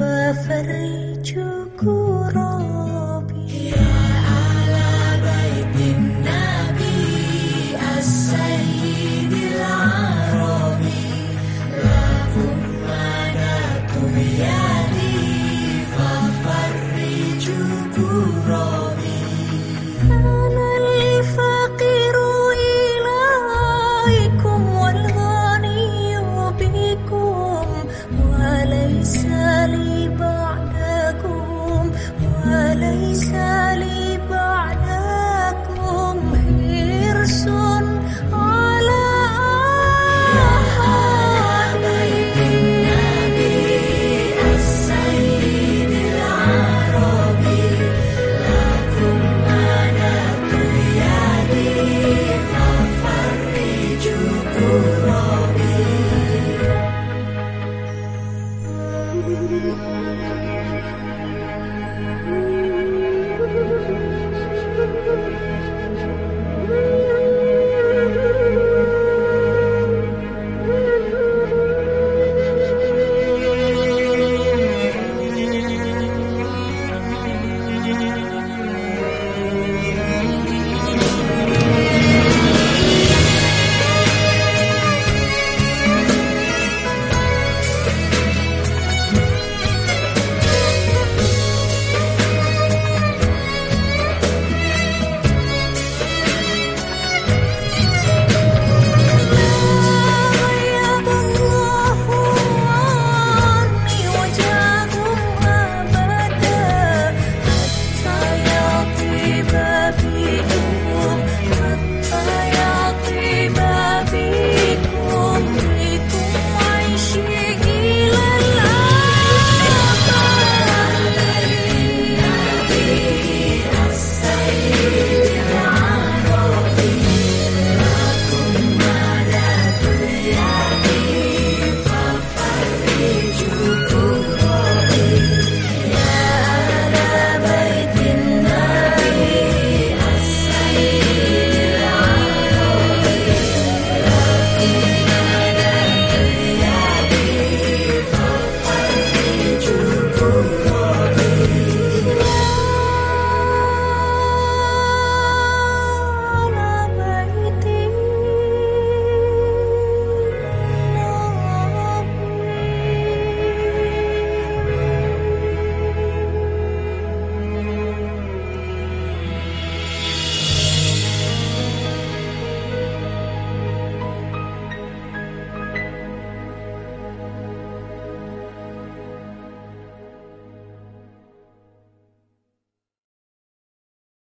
Fafarijukum Sẽ